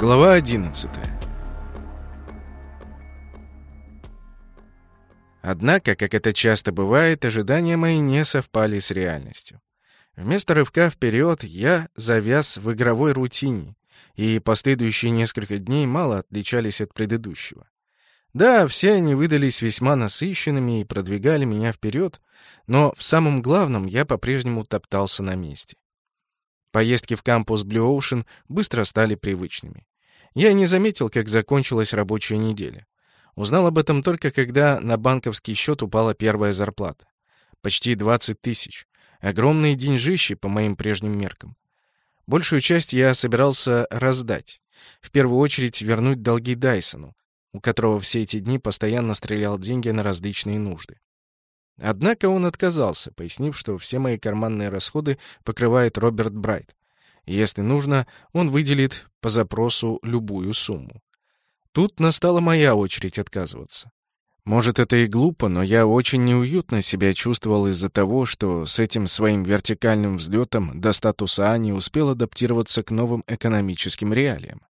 Глава 11 Однако, как это часто бывает, ожидания мои не совпали с реальностью. Вместо рывка вперед я завяз в игровой рутине, и последующие несколько дней мало отличались от предыдущего. Да, все они выдались весьма насыщенными и продвигали меня вперед, но в самом главном я по-прежнему топтался на месте. Поездки в кампус Blue Ocean быстро стали привычными. Я не заметил, как закончилась рабочая неделя. Узнал об этом только когда на банковский счет упала первая зарплата. Почти 20 тысяч. Огромные деньжищи по моим прежним меркам. Большую часть я собирался раздать. В первую очередь вернуть долги Дайсону, у которого все эти дни постоянно стрелял деньги на различные нужды. Однако он отказался, пояснив, что все мои карманные расходы покрывает Роберт Брайт. Если нужно, он выделит по запросу любую сумму. Тут настала моя очередь отказываться. Может, это и глупо, но я очень неуютно себя чувствовал из-за того, что с этим своим вертикальным взлетом до статуса А не успел адаптироваться к новым экономическим реалиям.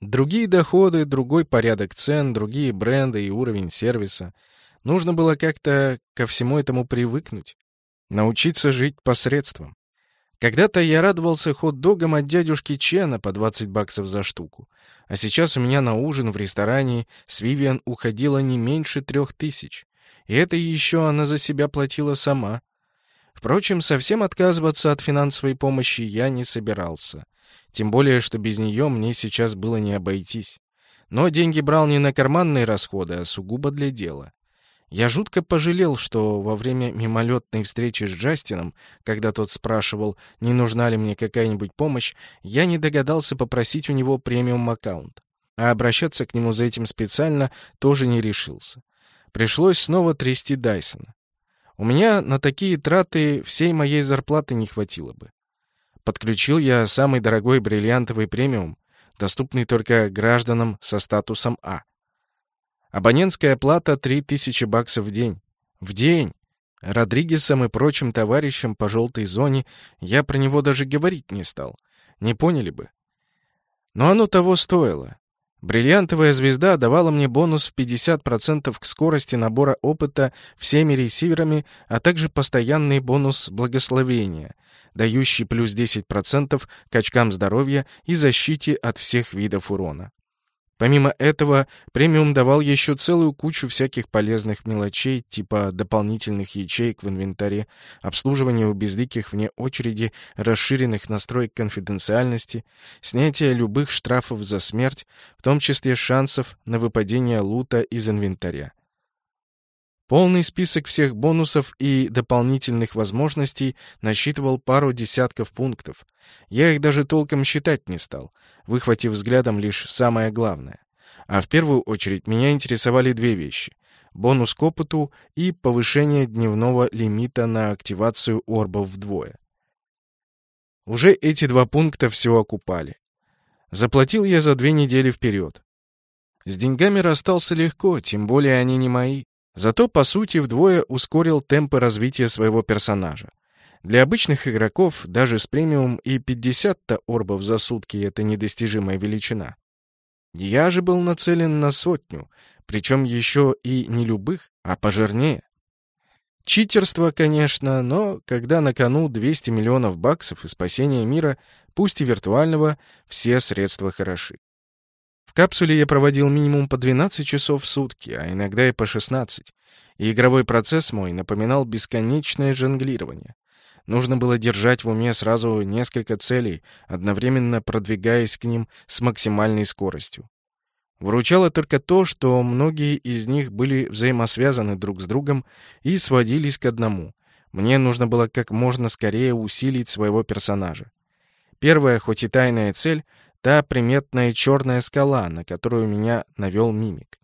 Другие доходы, другой порядок цен, другие бренды и уровень сервиса — Нужно было как-то ко всему этому привыкнуть, научиться жить посредством. Когда-то я радовался хот-догам от дядюшки Чена по 20 баксов за штуку, а сейчас у меня на ужин в ресторане с Вивиан уходило не меньше трех тысяч. И это еще она за себя платила сама. Впрочем, совсем отказываться от финансовой помощи я не собирался. Тем более, что без нее мне сейчас было не обойтись. Но деньги брал не на карманные расходы, а сугубо для дела. Я жутко пожалел, что во время мимолетной встречи с Джастином, когда тот спрашивал, не нужна ли мне какая-нибудь помощь, я не догадался попросить у него премиум-аккаунт. А обращаться к нему за этим специально тоже не решился. Пришлось снова трясти Дайсона. У меня на такие траты всей моей зарплаты не хватило бы. Подключил я самый дорогой бриллиантовый премиум, доступный только гражданам со статусом А — Абонентская плата — 3000 баксов в день. В день! Родригесом и прочим товарищам по желтой зоне я про него даже говорить не стал. Не поняли бы. Но оно того стоило. Бриллиантовая звезда давала мне бонус в 50% к скорости набора опыта всеми ресиверами, а также постоянный бонус благословения, дающий плюс 10% к очкам здоровья и защите от всех видов урона. Помимо этого, премиум давал еще целую кучу всяких полезных мелочей, типа дополнительных ячеек в инвентаре, обслуживания у безликих вне очереди, расширенных настроек конфиденциальности, снятия любых штрафов за смерть, в том числе шансов на выпадение лута из инвентаря. Полный список всех бонусов и дополнительных возможностей насчитывал пару десятков пунктов. Я их даже толком считать не стал, выхватив взглядом лишь самое главное. А в первую очередь меня интересовали две вещи — бонус к опыту и повышение дневного лимита на активацию орбов вдвое. Уже эти два пункта все окупали. Заплатил я за две недели вперед. С деньгами расстался легко, тем более они не мои. Зато, по сути, вдвое ускорил темпы развития своего персонажа. Для обычных игроков даже с премиум и 50-то орбов за сутки — это недостижимая величина. Я же был нацелен на сотню, причем еще и не любых, а пожирнее. Читерство, конечно, но когда на кону 200 миллионов баксов и спасение мира, пусть и виртуального, все средства хороши капсуле я проводил минимум по 12 часов в сутки, а иногда и по 16. И игровой процесс мой напоминал бесконечное жонглирование. Нужно было держать в уме сразу несколько целей, одновременно продвигаясь к ним с максимальной скоростью. Выручало только то, что многие из них были взаимосвязаны друг с другом и сводились к одному. Мне нужно было как можно скорее усилить своего персонажа. Первая, хоть и тайная цель Та приметная черная скала, на которую меня навел мимик.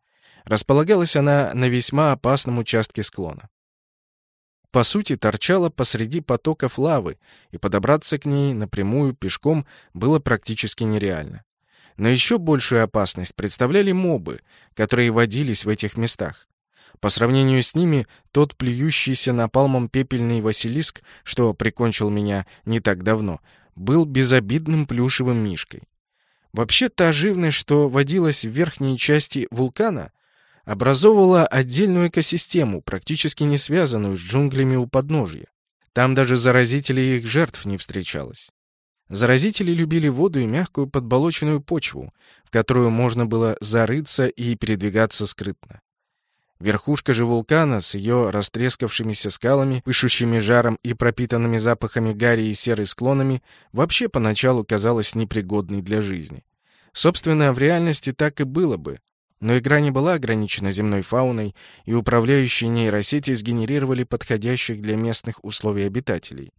Располагалась она на весьма опасном участке склона. По сути, торчала посреди потоков лавы, и подобраться к ней напрямую пешком было практически нереально. Но еще большую опасность представляли мобы, которые водились в этих местах. По сравнению с ними, тот плюющийся напалмом пепельный Василиск, что прикончил меня не так давно, был безобидным плюшевым мишкой. Вообще, та живность, что водилась в верхней части вулкана, образовывала отдельную экосистему, практически не связанную с джунглями у подножья. Там даже заразителей их жертв не встречалось. Заразители любили воду и мягкую подболоченную почву, в которую можно было зарыться и передвигаться скрытно. Верхушка же вулкана с ее растрескавшимися скалами, пышущими жаром и пропитанными запахами гари и серой склонами вообще поначалу казалась непригодной для жизни. Собственно, в реальности так и было бы. Но игра не была ограничена земной фауной, и управляющие нейросети сгенерировали подходящих для местных условий обитателей.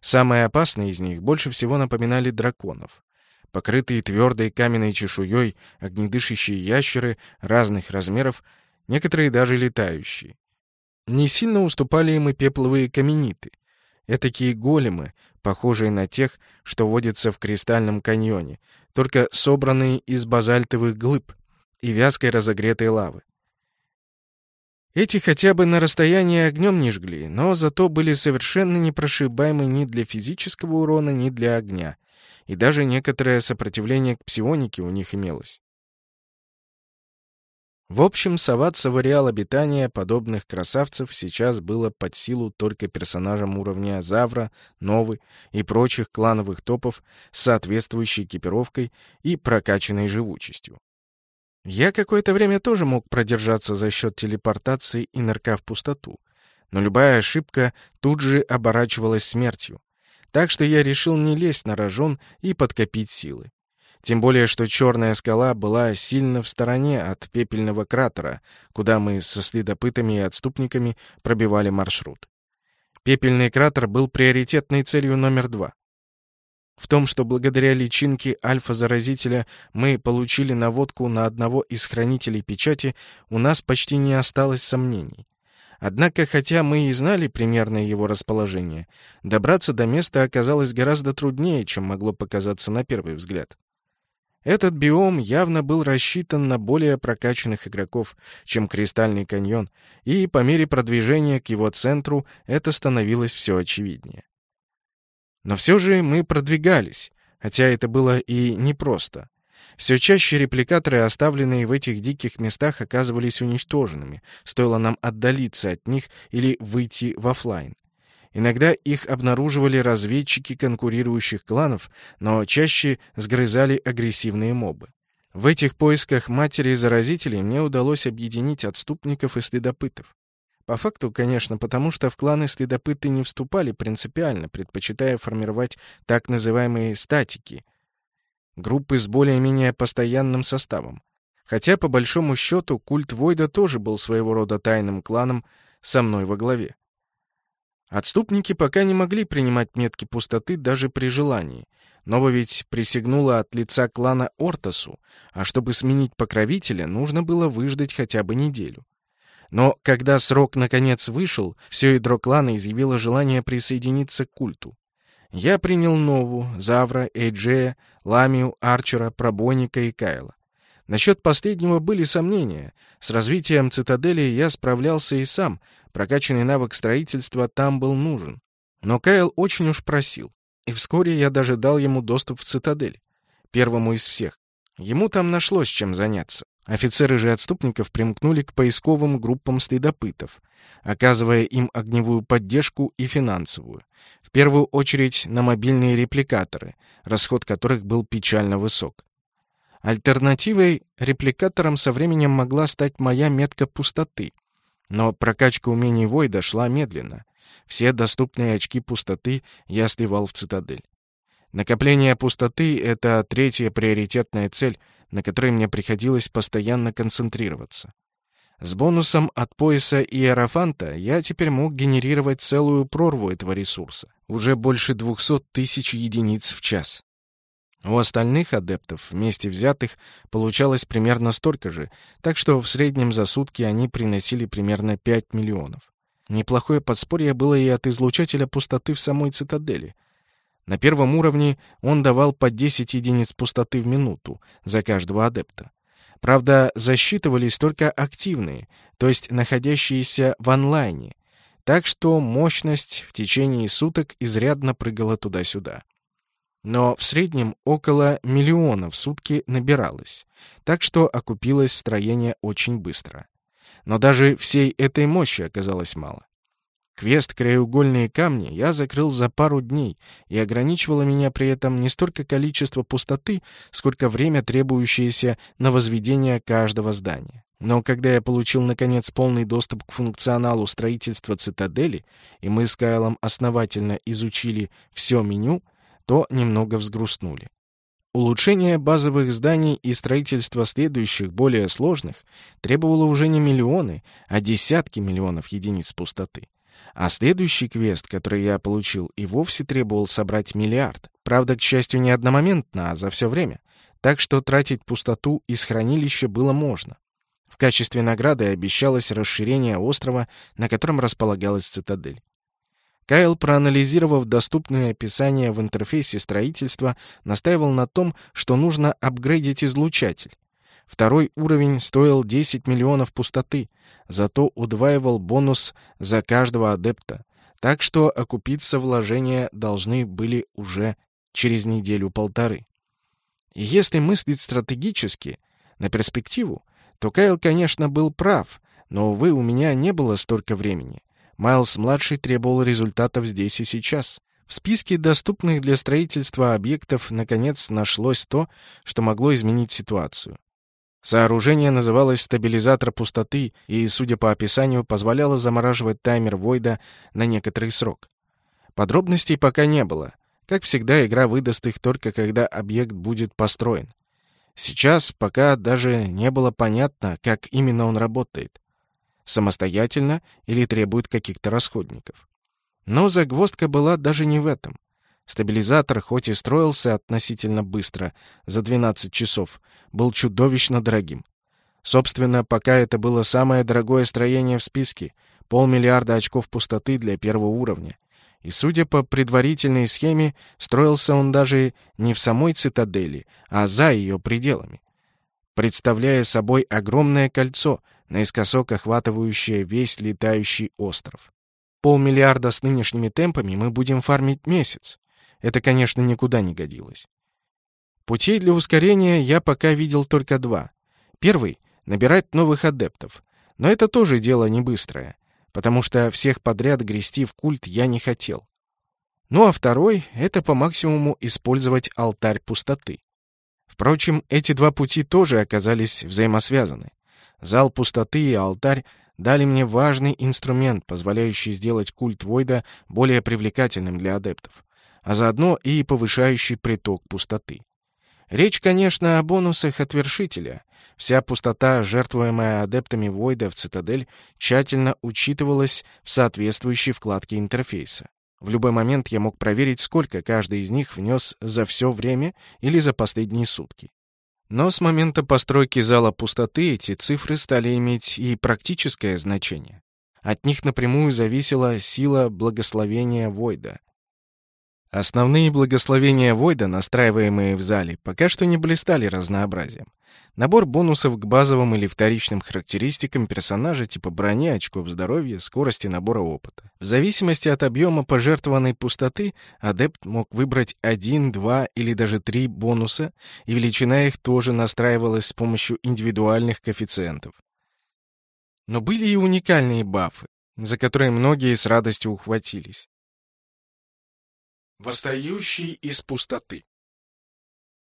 Самые опасные из них больше всего напоминали драконов. Покрытые твердой каменной чешуей, огнедышащие ящеры разных размеров — некоторые даже летающие. Не сильно уступали им и пепловые камениты. Этакие големы, похожие на тех, что водятся в Кристальном каньоне, только собранные из базальтовых глыб и вязкой разогретой лавы. Эти хотя бы на расстоянии огнем не жгли, но зато были совершенно непрошибаемы ни для физического урона, ни для огня. И даже некоторое сопротивление к псионике у них имелось. В общем, соваться в ареал обитания подобных красавцев сейчас было под силу только персонажам уровня Завра, Новы и прочих клановых топов с соответствующей экипировкой и прокачанной живучестью. Я какое-то время тоже мог продержаться за счет телепортации и нырка в пустоту, но любая ошибка тут же оборачивалась смертью. Так что я решил не лезть на рожон и подкопить силы. Тем более, что черная скала была сильно в стороне от пепельного кратера, куда мы со следопытами и отступниками пробивали маршрут. Пепельный кратер был приоритетной целью номер два. В том, что благодаря личинке альфа-заразителя мы получили наводку на одного из хранителей печати, у нас почти не осталось сомнений. Однако, хотя мы и знали примерное его расположение, добраться до места оказалось гораздо труднее, чем могло показаться на первый взгляд. Этот биом явно был рассчитан на более прокачанных игроков, чем Кристальный каньон, и по мере продвижения к его центру это становилось все очевиднее. Но все же мы продвигались, хотя это было и непросто. Все чаще репликаторы, оставленные в этих диких местах, оказывались уничтоженными, стоило нам отдалиться от них или выйти в офлайн. Иногда их обнаруживали разведчики конкурирующих кланов, но чаще сгрызали агрессивные мобы. В этих поисках матери-заразителей мне удалось объединить отступников и следопытов. По факту, конечно, потому что в кланы следопыты не вступали принципиально, предпочитая формировать так называемые «статики» — группы с более-менее постоянным составом. Хотя, по большому счету, культ Войда тоже был своего рода тайным кланом со мной во главе. Отступники пока не могли принимать метки пустоты даже при желании. Нова ведь присягнула от лица клана Ортасу, а чтобы сменить покровителя, нужно было выждать хотя бы неделю. Но когда срок наконец вышел, все ядро клана изъявило желание присоединиться к культу. Я принял Нову, Завра, Эйджея, Ламию, Арчера, Пробойника и Кайла. Насчет последнего были сомнения. С развитием цитадели я справлялся и сам, Прокачанный навык строительства там был нужен. Но Кайл очень уж просил. И вскоре я даже дал ему доступ в цитадель. Первому из всех. Ему там нашлось чем заняться. Офицеры же отступников примкнули к поисковым группам следопытов, оказывая им огневую поддержку и финансовую. В первую очередь на мобильные репликаторы, расход которых был печально высок. Альтернативой репликаторам со временем могла стать моя метка пустоты, но прокачка умений Войда шла медленно. Все доступные очки пустоты я сливал в цитадель. Накопление пустоты — это третья приоритетная цель, на которой мне приходилось постоянно концентрироваться. С бонусом от пояса Иерофанта я теперь мог генерировать целую прорву этого ресурса. Уже больше 200 тысяч единиц в час. У остальных адептов, вместе взятых, получалось примерно столько же, так что в среднем за сутки они приносили примерно 5 миллионов. Неплохое подспорье было и от излучателя пустоты в самой цитадели. На первом уровне он давал по 10 единиц пустоты в минуту за каждого адепта. Правда, засчитывались только активные, то есть находящиеся в онлайне, так что мощность в течение суток изрядно прыгала туда-сюда. Но в среднем около миллиона в сутки набиралось, так что окупилось строение очень быстро. Но даже всей этой мощи оказалось мало. Квест «Краеугольные камни» я закрыл за пару дней, и ограничивало меня при этом не столько количество пустоты, сколько время, требующееся на возведение каждого здания. Но когда я получил, наконец, полный доступ к функционалу строительства цитадели, и мы с Кайлом основательно изучили все меню, то немного взгрустнули. Улучшение базовых зданий и строительство следующих, более сложных, требовало уже не миллионы, а десятки миллионов единиц пустоты. А следующий квест, который я получил, и вовсе требовал собрать миллиард. Правда, к счастью, не одномоментно, а за все время. Так что тратить пустоту из хранилища было можно. В качестве награды обещалось расширение острова, на котором располагалась цитадель. Кайл, проанализировав доступные описания в интерфейсе строительства, настаивал на том, что нужно апгрейдить излучатель. Второй уровень стоил 10 миллионов пустоты, зато удваивал бонус за каждого адепта, так что окупиться вложения должны были уже через неделю-полторы. И если мыслить стратегически, на перспективу, то Кайл, конечно, был прав, но, увы, у меня не было столько времени. Майлз-младший требовал результатов здесь и сейчас. В списке доступных для строительства объектов наконец нашлось то, что могло изменить ситуацию. Сооружение называлось «стабилизатор пустоты» и, судя по описанию, позволяло замораживать таймер Войда на некоторый срок. Подробностей пока не было. Как всегда, игра выдаст их только когда объект будет построен. Сейчас пока даже не было понятно, как именно он работает самостоятельно или требует каких-то расходников. Но загвоздка была даже не в этом. Стабилизатор, хоть и строился относительно быстро, за 12 часов, был чудовищно дорогим. Собственно, пока это было самое дорогое строение в списке, полмиллиарда очков пустоты для первого уровня. И, судя по предварительной схеме, строился он даже не в самой цитадели, а за ее пределами, представляя собой огромное кольцо, наискосок охватывающая весь летающий остров. Полмиллиарда с нынешними темпами мы будем фармить месяц. Это, конечно, никуда не годилось. Путей для ускорения я пока видел только два. Первый — набирать новых адептов. Но это тоже дело не быстрое, потому что всех подряд грести в культ я не хотел. Ну а второй — это по максимуму использовать алтарь пустоты. Впрочем, эти два пути тоже оказались взаимосвязаны. Зал пустоты и алтарь дали мне важный инструмент, позволяющий сделать культ Войда более привлекательным для адептов, а заодно и повышающий приток пустоты. Речь, конечно, о бонусах от вершителя. Вся пустота, жертвуемая адептами Войда в цитадель, тщательно учитывалась в соответствующей вкладке интерфейса. В любой момент я мог проверить, сколько каждый из них внес за все время или за последние сутки. Но с момента постройки зала пустоты эти цифры стали иметь и практическое значение. От них напрямую зависела сила благословения Войда. Основные благословения Войда, настраиваемые в зале, пока что не блистали разнообразием. Набор бонусов к базовым или вторичным характеристикам персонажа типа брони, очков здоровья, скорости набора опыта. В зависимости от объема пожертвованной пустоты, адепт мог выбрать один, два или даже три бонуса, и величина их тоже настраивалась с помощью индивидуальных коэффициентов. Но были и уникальные бафы, за которые многие с радостью ухватились. Восстающий из пустоты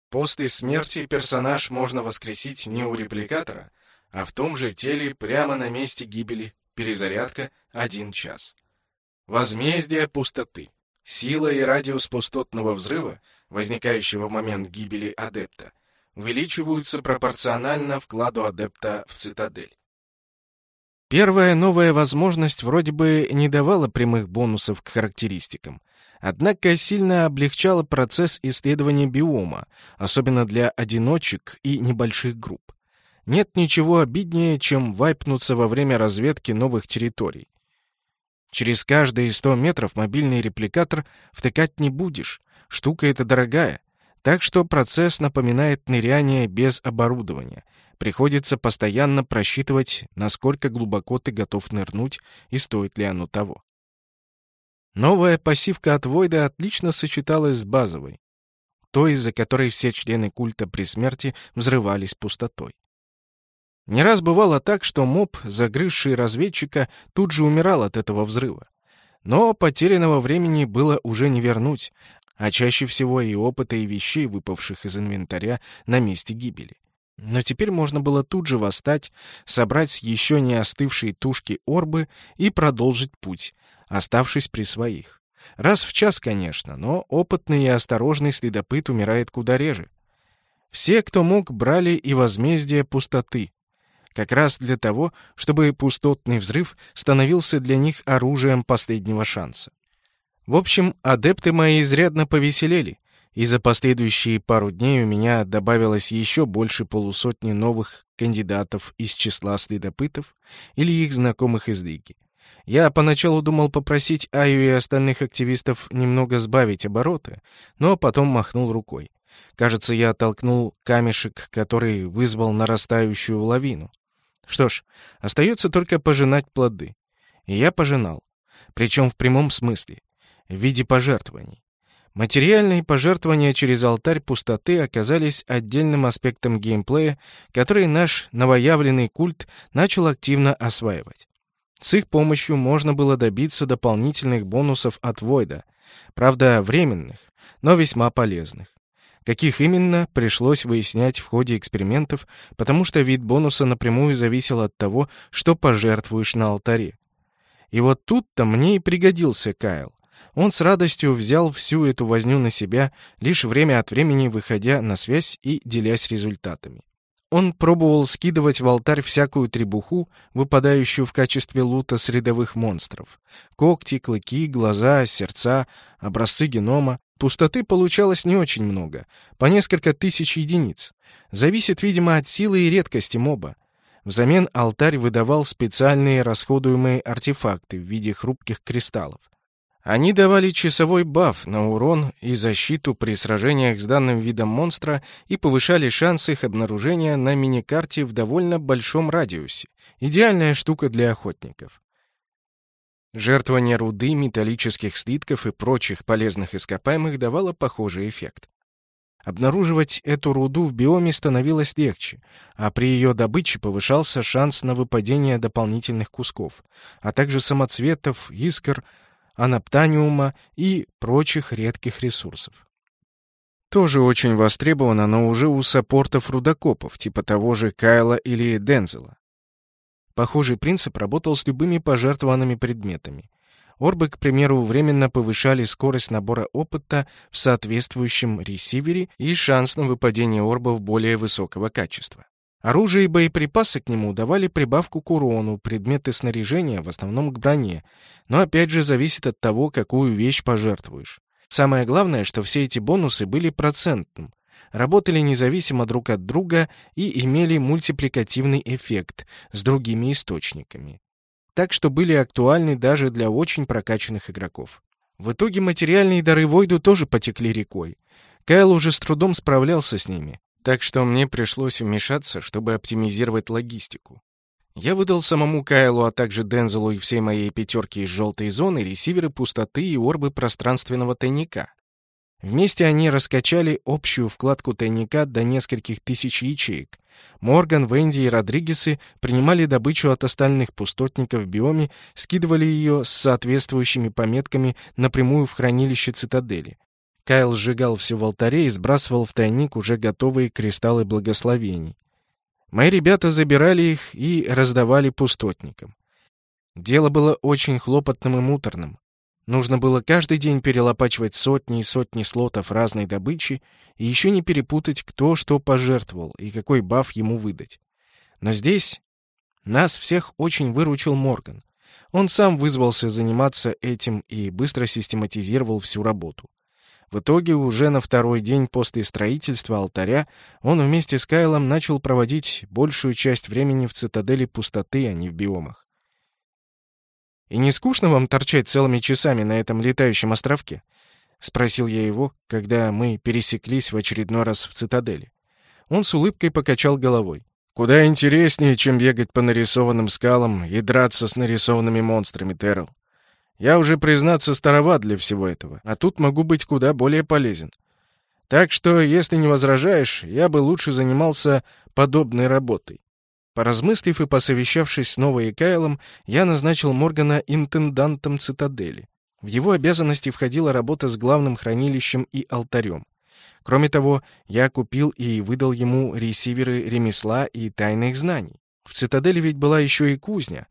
После смерти персонаж можно воскресить не у репликатора, а в том же теле прямо на месте гибели. Перезарядка — один час. Возмездие пустоты. Сила и радиус пустотного взрыва, возникающего в момент гибели адепта, увеличиваются пропорционально вкладу адепта в цитадель. Первая новая возможность вроде бы не давала прямых бонусов к характеристикам, однако сильно облегчала процесс исследования биома, особенно для одиночек и небольших групп. Нет ничего обиднее, чем вайпнуться во время разведки новых территорий. Через каждые 100 метров мобильный репликатор втыкать не будешь, штука эта дорогая, так что процесс напоминает ныряние без оборудования. Приходится постоянно просчитывать, насколько глубоко ты готов нырнуть и стоит ли оно того. Новая пассивка от Войда отлично сочеталась с базовой. той, из-за которой все члены культа при смерти взрывались пустотой. Не раз бывало так, что моб, загрызший разведчика, тут же умирал от этого взрыва. Но потерянного времени было уже не вернуть, а чаще всего и опыта, и вещей, выпавших из инвентаря на месте гибели. Но теперь можно было тут же восстать, собрать еще не остывшей тушки орбы и продолжить путь, оставшись при своих. Раз в час, конечно, но опытный и осторожный следопыт умирает куда реже. Все, кто мог, брали и возмездие пустоты. Как раз для того, чтобы пустотный взрыв становился для них оружием последнего шанса. В общем, адепты мои изрядно повеселели, и за последующие пару дней у меня добавилось еще больше полусотни новых кандидатов из числа следопытов или их знакомых из Лиги. Я поначалу думал попросить Аю и остальных активистов немного сбавить обороты, но потом махнул рукой. Кажется, я оттолкнул камешек, который вызвал нарастающую лавину. Что ж, остается только пожинать плоды. И я пожинал. Причем в прямом смысле в виде пожертвований. Материальные пожертвования через алтарь пустоты оказались отдельным аспектом геймплея, который наш новоявленный культ начал активно осваивать. С их помощью можно было добиться дополнительных бонусов от Войда, правда, временных, но весьма полезных. Каких именно, пришлось выяснять в ходе экспериментов, потому что вид бонуса напрямую зависел от того, что пожертвуешь на алтаре. И вот тут-то мне и пригодился Кайл. Он с радостью взял всю эту возню на себя, лишь время от времени выходя на связь и делясь результатами. Он пробовал скидывать в алтарь всякую требуху, выпадающую в качестве лута с рядовых монстров. Когти, клыки, глаза, сердца, образцы генома. Пустоты получалось не очень много, по несколько тысяч единиц. Зависит, видимо, от силы и редкости моба. Взамен алтарь выдавал специальные расходуемые артефакты в виде хрупких кристаллов. Они давали часовой баф на урон и защиту при сражениях с данным видом монстра и повышали шанс их обнаружения на миникарте в довольно большом радиусе. Идеальная штука для охотников. Жертвование руды, металлических слитков и прочих полезных ископаемых давало похожий эффект. Обнаруживать эту руду в биоме становилось легче, а при ее добыче повышался шанс на выпадение дополнительных кусков, а также самоцветов, искр, анаптаниума и прочих редких ресурсов. Тоже очень востребовано, но уже у саппортов-рудокопов, типа того же Кайла или Дензела. Похожий принцип работал с любыми пожертвованными предметами. Орбы, к примеру, временно повышали скорость набора опыта в соответствующем ресивере и шанс на выпадение орбов более высокого качества. Оружие и боеприпасы к нему давали прибавку к урону, предметы снаряжения в основном к броне, но опять же зависит от того, какую вещь пожертвуешь. Самое главное, что все эти бонусы были процентным, работали независимо друг от друга и имели мультипликативный эффект с другими источниками. Так что были актуальны даже для очень прокачанных игроков. В итоге материальные дары Войду тоже потекли рекой. Кайл уже с трудом справлялся с ними. Так что мне пришлось вмешаться, чтобы оптимизировать логистику. Я выдал самому Кайлу, а также Дензелу и всей моей пятерке из желтой зоны ресиверы пустоты и орбы пространственного тайника. Вместе они раскачали общую вкладку тайника до нескольких тысяч ячеек. Морган, Венди и Родригесы принимали добычу от остальных пустотников в биоме, скидывали ее с соответствующими пометками напрямую в хранилище цитадели. Кайл сжигал все в алтаре и сбрасывал в тайник уже готовые кристаллы благословений. Мои ребята забирали их и раздавали пустотникам. Дело было очень хлопотным и муторным. Нужно было каждый день перелопачивать сотни и сотни слотов разной добычи и еще не перепутать, кто что пожертвовал и какой баф ему выдать. Но здесь нас всех очень выручил Морган. Он сам вызвался заниматься этим и быстро систематизировал всю работу. В итоге уже на второй день после строительства алтаря он вместе с Кайлом начал проводить большую часть времени в цитадели пустоты, а не в биомах. «И не скучно вам торчать целыми часами на этом летающем островке?» — спросил я его, когда мы пересеклись в очередной раз в цитадели. Он с улыбкой покачал головой. «Куда интереснее, чем бегать по нарисованным скалам и драться с нарисованными монстрами, Террell. Я уже, признаться, староват для всего этого, а тут могу быть куда более полезен. Так что, если не возражаешь, я бы лучше занимался подобной работой. Поразмыслив и посовещавшись с Новой и Кайлом, я назначил Моргана интендантом цитадели. В его обязанности входила работа с главным хранилищем и алтарем. Кроме того, я купил и выдал ему ресиверы ремесла и тайных знаний. В цитадели ведь была еще и кузня,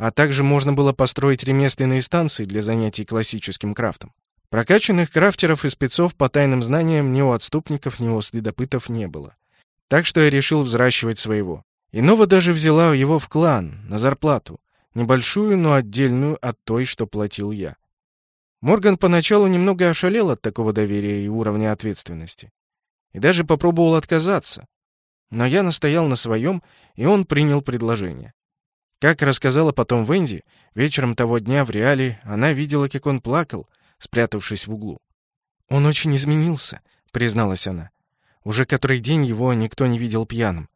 а также можно было построить ремесленные станции для занятий классическим крафтом. Прокачанных крафтеров и спецов по тайным знаниям ни у отступников, ни у следопытов не было. Так что я решил взращивать своего. Иного даже взяла его в клан, на зарплату. Небольшую, но отдельную от той, что платил я. Морган поначалу немного ошалел от такого доверия и уровня ответственности. И даже попробовал отказаться. Но я настоял на своем, и он принял предложение. Как рассказала потом Венди, вечером того дня в реале она видела, как он плакал, спрятавшись в углу. «Он очень изменился», — призналась она. «Уже который день его никто не видел пьяным.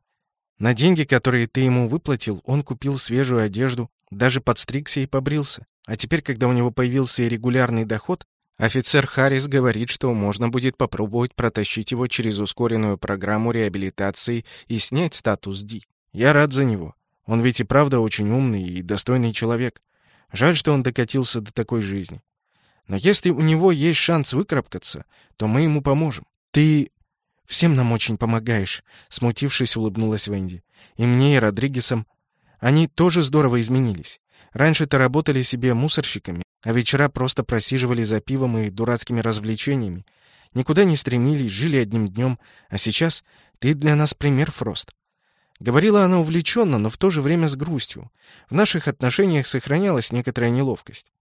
На деньги, которые ты ему выплатил, он купил свежую одежду, даже подстригся и побрился. А теперь, когда у него появился регулярный доход, офицер Харрис говорит, что можно будет попробовать протащить его через ускоренную программу реабилитации и снять статус Ди. Я рад за него. Он ведь и правда очень умный и достойный человек. Жаль, что он докатился до такой жизни. Но если у него есть шанс выкарабкаться, то мы ему поможем. Ты всем нам очень помогаешь, смутившись, улыбнулась Венди. И мне, и Родригесам. Они тоже здорово изменились. Раньше-то работали себе мусорщиками, а вечера просто просиживали за пивом и дурацкими развлечениями. Никуда не стремились, жили одним днем. А сейчас ты для нас пример, Фрост. Говорила она увлеченно, но в то же время с грустью. В наших отношениях сохранялась некоторая неловкость.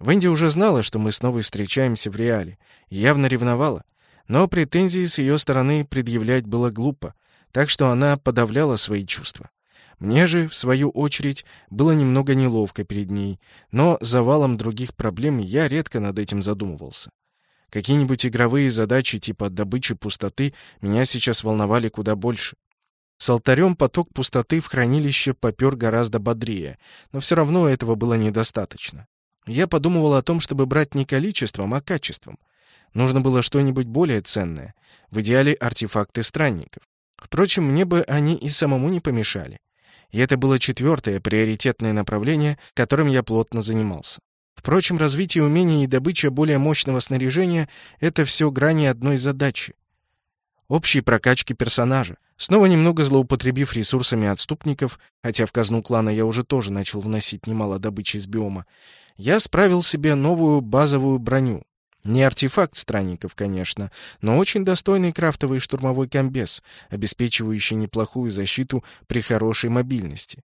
Венди уже знала, что мы снова встречаемся в реале, явно ревновала. Но претензии с ее стороны предъявлять было глупо, так что она подавляла свои чувства. Мне же, в свою очередь, было немного неловко перед ней, но завалом других проблем я редко над этим задумывался. Какие-нибудь игровые задачи типа добычи пустоты меня сейчас волновали куда больше. С алтарем поток пустоты в хранилище попер гораздо бодрее, но все равно этого было недостаточно. Я подумывал о том, чтобы брать не количеством, а качеством. Нужно было что-нибудь более ценное. В идеале артефакты странников. Впрочем, мне бы они и самому не помешали. И это было четвертое приоритетное направление, которым я плотно занимался. Впрочем, развитие умений и добыча более мощного снаряжения — это все грани одной задачи. Общей прокачки персонажа. Снова немного злоупотребив ресурсами отступников, хотя в казну клана я уже тоже начал вносить немало добычи из биома, я справил себе новую базовую броню. Не артефакт странников, конечно, но очень достойный крафтовый штурмовой комбез, обеспечивающий неплохую защиту при хорошей мобильности.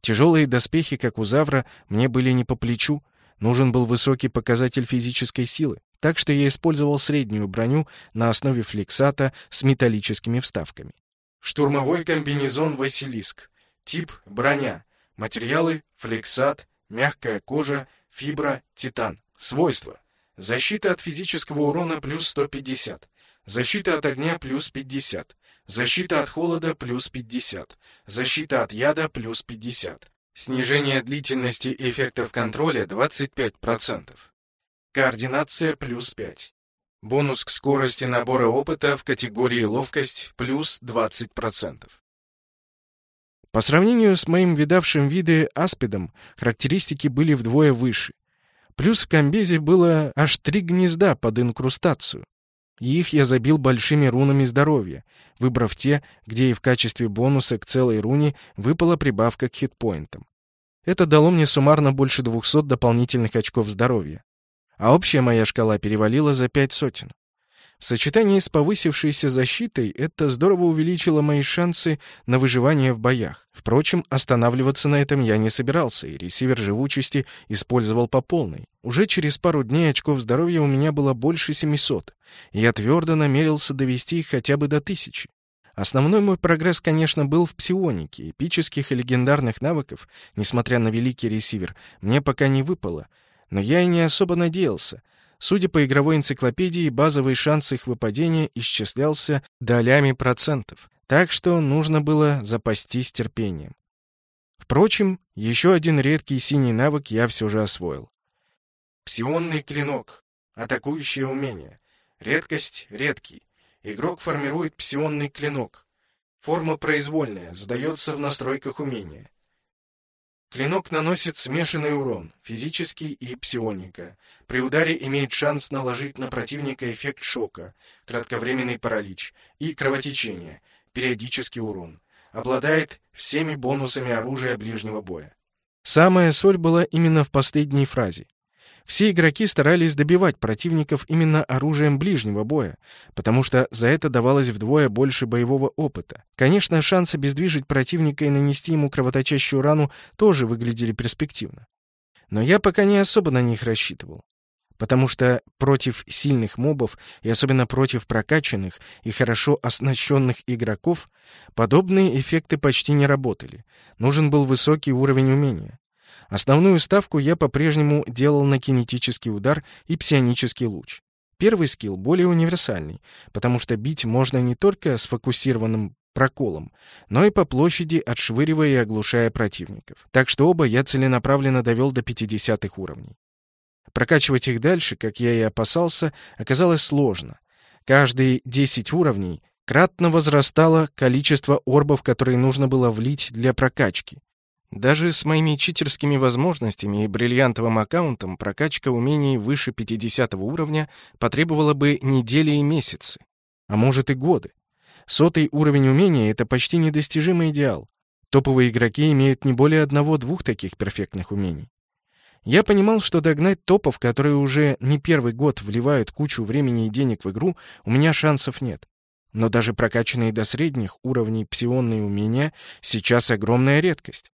Тяжелые доспехи, как у Завра, мне были не по плечу, нужен был высокий показатель физической силы, так что я использовал среднюю броню на основе флексата с металлическими вставками. Штурмовой комбинезон «Василиск». Тип – броня. Материалы – флексат, мягкая кожа, Фибра, титан. Свойства. Защита от физического урона плюс 150. Защита от огня плюс 50. Защита от холода плюс 50. Защита от яда плюс 50. Снижение длительности эффектов контроля 25%. Координация плюс 5. Бонус к скорости набора опыта в категории ловкость плюс 20%. По сравнению с моим видавшим виды аспидом, характеристики были вдвое выше. Плюс в комбезе было аж три гнезда под инкрустацию. И их я забил большими рунами здоровья, выбрав те, где и в качестве бонуса к целой руне выпала прибавка к хитпоинтам. Это дало мне суммарно больше 200 дополнительных очков здоровья. А общая моя шкала перевалила за пять сотен. В сочетании с повысившейся защитой это здорово увеличило мои шансы на выживание в боях. Впрочем, останавливаться на этом я не собирался, и ресивер живучести использовал по полной. Уже через пару дней очков здоровья у меня было больше 700, и я твердо намерился довести их хотя бы до тысячи. Основной мой прогресс, конечно, был в псионике. Эпических и легендарных навыков, несмотря на великий ресивер, мне пока не выпало. Но я и не особо надеялся — Судя по игровой энциклопедии, базовый шанс их выпадения исчислялся долями процентов, так что нужно было запастись терпением. Впрочем, еще один редкий синий навык я все же освоил. Псионный клинок. Атакующее умение. Редкость — редкий. Игрок формирует псионный клинок. Форма произвольная, сдается в настройках умения. Клинок наносит смешанный урон, физический и псионика. При ударе имеет шанс наложить на противника эффект шока, кратковременный паралич и кровотечение, периодический урон. Обладает всеми бонусами оружия ближнего боя. Самая соль была именно в последней фразе. Все игроки старались добивать противников именно оружием ближнего боя, потому что за это давалось вдвое больше боевого опыта. Конечно, шансы обездвижить противника и нанести ему кровоточащую рану тоже выглядели перспективно. Но я пока не особо на них рассчитывал. Потому что против сильных мобов, и особенно против прокачанных и хорошо оснащенных игроков, подобные эффекты почти не работали. Нужен был высокий уровень умения. Основную ставку я по-прежнему делал на кинетический удар и псионический луч. Первый скилл более универсальный, потому что бить можно не только с фокусированным проколом, но и по площади, отшвыривая и оглушая противников. Так что оба я целенаправленно довел до 50 уровней. Прокачивать их дальше, как я и опасался, оказалось сложно. Каждые 10 уровней кратно возрастало количество орбов, которые нужно было влить для прокачки. Даже с моими читерскими возможностями и бриллиантовым аккаунтом прокачка умений выше 50 уровня потребовала бы недели и месяцы, а может и годы. Сотый уровень умения — это почти недостижимый идеал. Топовые игроки имеют не более одного-двух таких перфектных умений. Я понимал, что догнать топов, которые уже не первый год вливают кучу времени и денег в игру, у меня шансов нет. Но даже прокачанные до средних уровней псионные умения сейчас огромная редкость.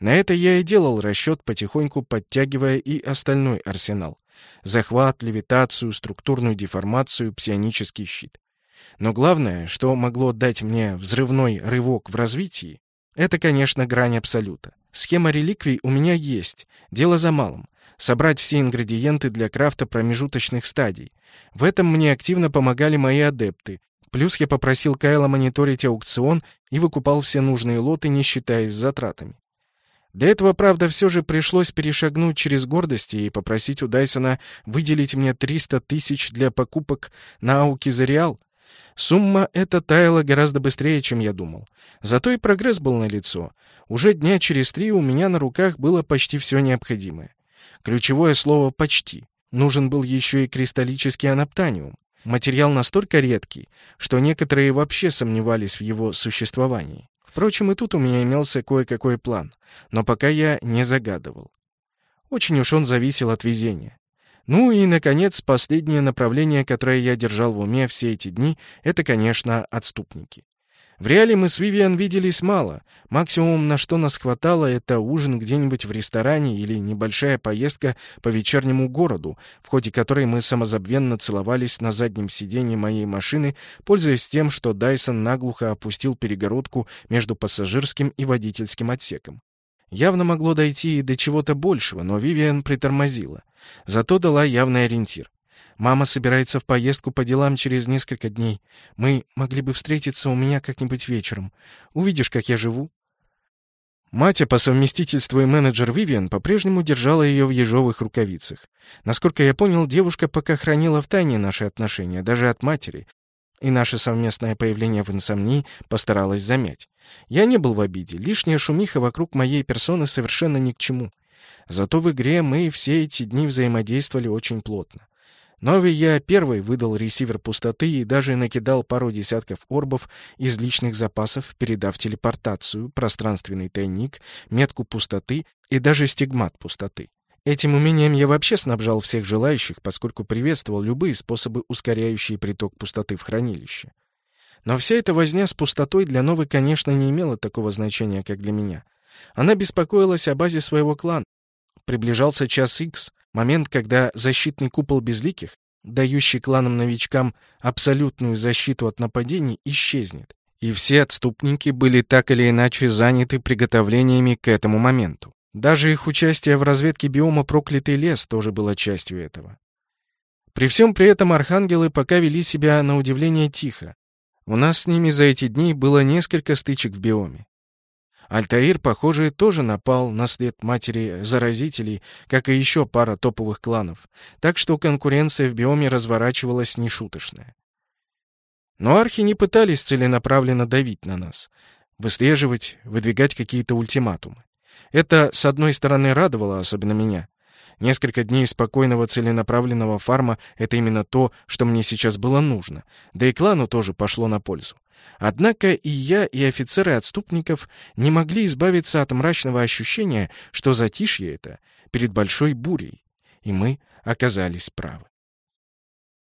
На это я и делал расчет, потихоньку подтягивая и остальной арсенал. Захват, левитацию, структурную деформацию, псионический щит. Но главное, что могло дать мне взрывной рывок в развитии, это, конечно, грань абсолюта. Схема реликвий у меня есть, дело за малым. Собрать все ингредиенты для крафта промежуточных стадий. В этом мне активно помогали мои адепты. Плюс я попросил Кайла мониторить аукцион и выкупал все нужные лоты, не считаясь с затратами. Для этого, правда, все же пришлось перешагнуть через гордость и попросить у Дайсона выделить мне 300 тысяч для покупок на Ауки за реал. Сумма эта таяла гораздо быстрее, чем я думал. Зато и прогресс был налицо. Уже дня через три у меня на руках было почти все необходимое. Ключевое слово «почти». Нужен был еще и кристаллический анаптаниум. Материал настолько редкий, что некоторые вообще сомневались в его существовании. Впрочем, и тут у меня имелся кое-какой план, но пока я не загадывал. Очень уж он зависел от везения. Ну и, наконец, последнее направление, которое я держал в уме все эти дни, это, конечно, отступники. В реале мы с Вивиан виделись мало. Максимум, на что нас хватало, это ужин где-нибудь в ресторане или небольшая поездка по вечернему городу, в ходе которой мы самозабвенно целовались на заднем сиденье моей машины, пользуясь тем, что Дайсон наглухо опустил перегородку между пассажирским и водительским отсеком. Явно могло дойти и до чего-то большего, но Вивиан притормозила. Зато дала явный ориентир. Мама собирается в поездку по делам через несколько дней. Мы могли бы встретиться у меня как-нибудь вечером. Увидишь, как я живу». Мать, а по совместительству и менеджер Вивиан по-прежнему держала ее в ежовых рукавицах. Насколько я понял, девушка пока хранила в тайне наши отношения, даже от матери, и наше совместное появление в инсомнии постаралась замять. Я не был в обиде, лишняя шумиха вокруг моей персоны совершенно ни к чему. Зато в игре мы все эти дни взаимодействовали очень плотно. Нови я первый выдал ресивер пустоты и даже накидал пару десятков орбов из личных запасов, передав телепортацию, пространственный тайник, метку пустоты и даже стигмат пустоты. Этим умением я вообще снабжал всех желающих, поскольку приветствовал любые способы, ускоряющие приток пустоты в хранилище. Но вся эта возня с пустотой для Новы, конечно, не имела такого значения, как для меня. Она беспокоилась о базе своего клана. Приближался час Икс, Момент, когда защитный купол безликих, дающий кланам-новичкам абсолютную защиту от нападений, исчезнет. И все отступники были так или иначе заняты приготовлениями к этому моменту. Даже их участие в разведке биома «Проклятый лес» тоже было частью этого. При всем при этом архангелы пока вели себя на удивление тихо. У нас с ними за эти дни было несколько стычек в биоме. Альтаир, похоже, тоже напал на след матери-заразителей, как и еще пара топовых кланов, так что конкуренция в биоме разворачивалась нешуточная. Но архи не пытались целенаправленно давить на нас, выслеживать, выдвигать какие-то ультиматумы. Это, с одной стороны, радовало, особенно меня. Несколько дней спокойного целенаправленного фарма — это именно то, что мне сейчас было нужно. Да и клану тоже пошло на пользу. Однако и я, и офицеры отступников не могли избавиться от мрачного ощущения, что затишье это перед большой бурей. И мы оказались правы.